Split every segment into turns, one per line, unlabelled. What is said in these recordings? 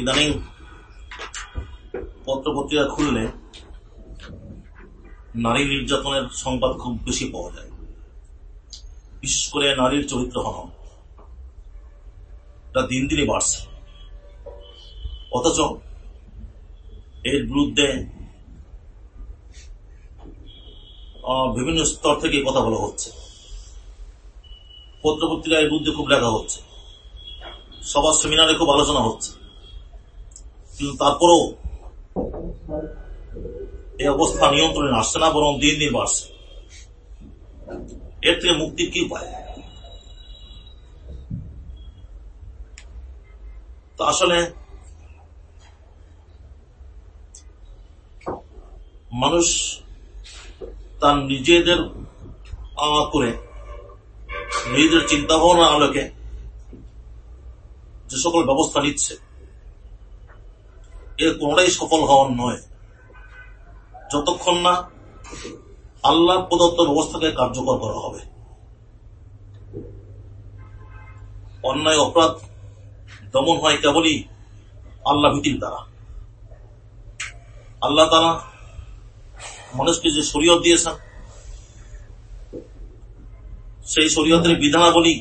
ইদানিং পত্র পত্রিকা খুললে নারী নির্যাতনের সংবাদ খুব বেশি পাওয়া যায়। বিশেষ করে নারীর চরিত্র হনন। তা দিন দিনই বাড়ছে। অথচ এর বিরুদ্ধে বিভিন্ন স্তর থেকে কথা বলা হচ্ছে। পত্র পত্রিকায় এর বিরুদ্ধে খুব লেখা হচ্ছে। সবার সেমিনারে খুব আলোচনা হচ্ছে। কিন্তু তারপরেও এই অবস্থা নিয়ন্ত্রণে আসছে না বরং দিন দিন বাড়ছে। এর থেকে মুক্তির কি উপায় তো আসলে মানুষ তার নিজেদের আহ, করে নিজেদের চিন্তা ভাবনার আলোকে যে সকল ব্যবস্থা নিচ্ছে এর কোনটাই সফল হওয়ার নয়। যতক্ষণ না আল্লাহ প্রদত্ত ব্যবস্থাকে কার্যকর করা হবে। অন্যায়, অপরাধ, দমন হয় কেবলই আল্লাহ ভীতির দ্বারা। আল্লাহ তারা মানুষকে যে শরীয়ত দিয়েছেন, সেই শরীয়তের বিধানাবলী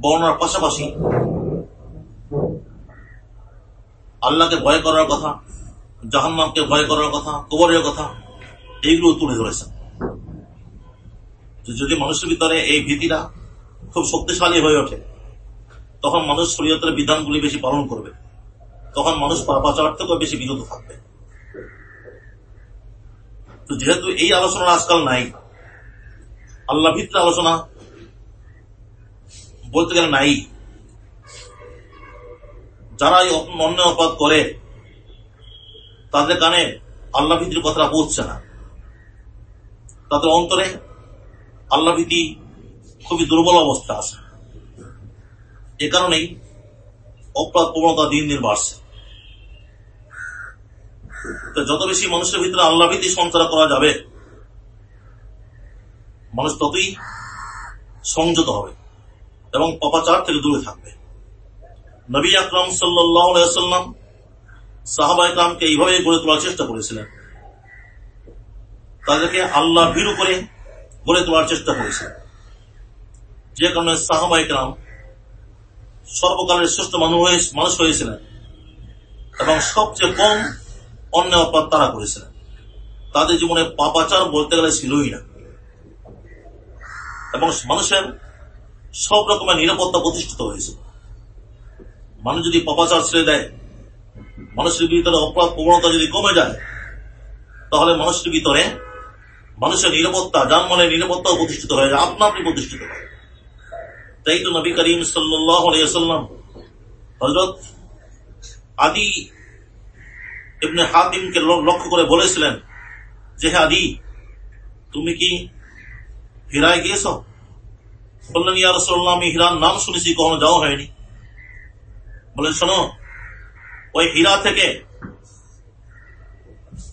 বর্ণার পাশাপাশি আল্লাহকে ভয় করার কথা, জাহান্নামকে ভয় করার কথা, কবরের কথা, এইগুলো তুলে ধরেছেন যদি মানুষের ভিতরে এই ভীতিটা খুব শক্তিশালী হয়ে ওঠে, তখন মানুষ শরীয়তের বিধানগুলি বেশি পালন করবে। তখন মানুষ পাপাচার থেকেও বেশি বিরত থাকবে। তো যেহেতু এই আলোচনা আজকাল নাই, আল্লাহ ভিত্তির আলোচনা বলতে গেলে নাই যারা এই অন্যায় অপরাধ করে, তাদের কানে আল্লাহ ভীতির কথাটা পৌঁছছে না। তাদের অন্তরে আল্লাহ ভীতি খুবই দুর্বল অবস্থা আছে। এ কারণেই অপরাধ প্রবণতা দিন দিন বাড়ছে। তো যত বেশি মানুষের ভিতরে আল্লাহ ভীতি সঞ্চার করা যাবে, মানুষ ততই সংযত হবে এবং পাপাচার থেকে দূরে থাকবে। নবী আকরম সাল্লাম সাহাবা ইকরামকে এইভাবে গড়ে তোলার চেষ্টা করেছিলেন। তাদেরকে আল্লাহ ভীরু করে গড়ে তোলার চেষ্টা করেছিলেন। যে কারণে সাহাবা সর্বকালের শ্রেষ্ঠ মানুষ মানুষ হয়েছিলেন এবং সবচেয়ে কম অন্য অপরাধ তারা করেছিলেন। তাদের জীবনে পাপাচার বলতে গেলে ছিলই না। এবং মানুষের সব রকমের নিরাপত্তা প্রতিষ্ঠিত হয়েছিল মানুষ যদি পাপাচার ছেড়ে দেয়, মানুষের ভিতরে অপরাধ প্রবণতা যদি কমে যায়, তাহলে মানুষের ভিতরে মানুষের নিরাপত্তা যানমালের নিরাপত্তাও প্রতিষ্ঠিত হয়ে যায়, আপনা আপনি প্রতিষ্ঠিত হয় তাই তো নবী করিম সাল্লাম হজরত আদি ইবনে হাতিমকে লক্ষ্য করে বলেছিলেন যে হ্যাঁ আদি, তুমি কি হীরায় গিয়েছ? বললেন, ইয়া রসল্লাহ আমি হীরার নাম শুনেছি, কখনো যাওয়া হয়নি। বলেন, শোনো, ওই হীরা থেকে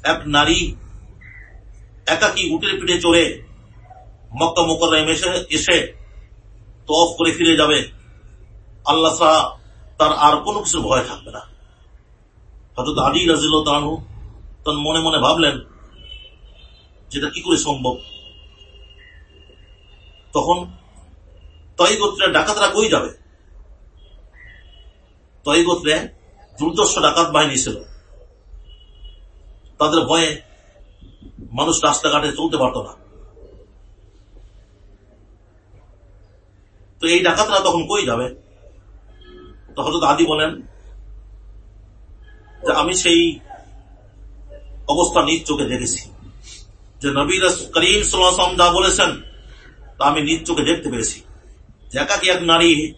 এক নারী একাকি উটের পিঠে চড়ে মক্কা মোকরম এসে এসে তফ করে ফিরে যাবে। আল্লাহ ছাড়া তার আর কোনো কিছুর ভয় থাকবে না। হয়তো আলী রাজিল তানু তার মনে মনে ভাবলেন, যেটা কি করে সম্ভব? তখন তই গোত্রের ডাকাতরা কই যাবে? তই গোত্রে দুর্দর্শ ডাকাত বাহিনী ছিল। তাদের ভয়ে মানুষ রাস্তাঘাটে চলতে পারত না। তো এই ডাকাতরা তখন কই যাবে? তো হজরত আদি বলেন যে, আমি সেই অবস্থা নিজ চোখে দেখেছি। যে নবী রাস- করিম সাল্লাম যা বলেছেন, তা আমি নিজ চোখে দেখতে পেরেছি। একাকি এক নারী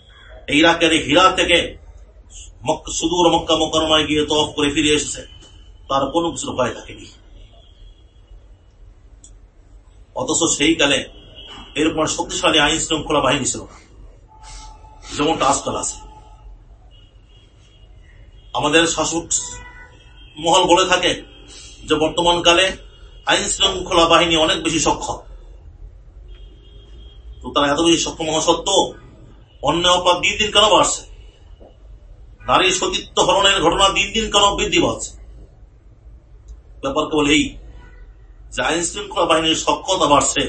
ইরাকের হীরা থেকে সুদূর মক্কা মোকারমায় গিয়ে তফ করে ফিরে এসেছে। তার কোনো কিছুর ভয় থাকেনি। অথচ সেই কালে এরকম শক্তিশালী আইন শৃঙ্খলা বাহিনী ছিল যেমনটা আজকাল আছে। আমাদের শাসক মহল বলে থাকে যে, বর্তমান কালে আইন শৃঙ্খলা বাহিনী অনেক বেশি সক্ষম। তো তারা এত বেশি সক্ষম হওয়া সত্ত্বেও অন্য অপরাধ দিন দিন কেন বাড়ছে? নারী সতীত্ব হরণের ঘটনা দিন দিন কেন বৃদ্ধি পাচ্ছে। ব্যাপার কেবল এই যে আইন শৃঙ্খলা বাহিনীর সক্ষতা বাড়ছে,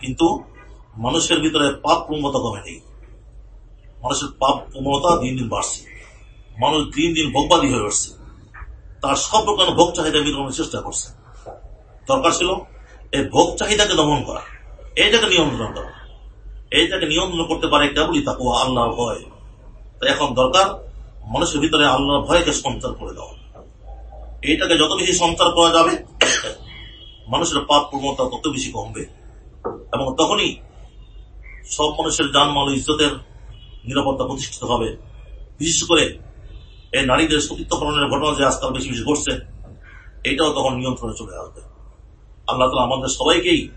কিন্তু মানুষের ভিতরে পাপ প্রমতা কমে নেই। মানুষের পাপ প্রমতা দিন দিন বাড়ছে। মানুষ দিন দিন ভোগবাদী হয়ে উঠছে। তার সব প্রকার ভোগ চাহিদা মিটানোর চেষ্টা করছে। দরকার ছিল এই ভোগ চাহিদাকে দমন করা। এইটাকে নিয়ন্ত্রণ করা। এইটাকে নিয়ন্ত্রণ করতে পারে কেবলই তাকে আল্লাহ ভয়। তাই এখন দরকার মানুষের ভিতরে আল্লাহর ভয়কে সঞ্চার করে দেওয়া। এইটাকে যত বেশি সঞ্চার করা যাবে, মানুষের পাপ প্রবণতা তত বেশি কমবে। এবং তখনই সব মানুষের জানমাল ইজ্জতের নিরাপত্তা প্রতিষ্ঠিত হবে। বিশেষ করে এই নারীদের সতীত্ব হরণের ঘটনা যে আজকাল বেশি বেশি ঘটছে, এটাও তখন নিয়ন্ত্রণে চলে আসবে। আল্লাহ তালা আমাদের সবাইকেই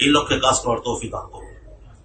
এই লক্ষ্যে কাজ করার তৌফিক দান করুন।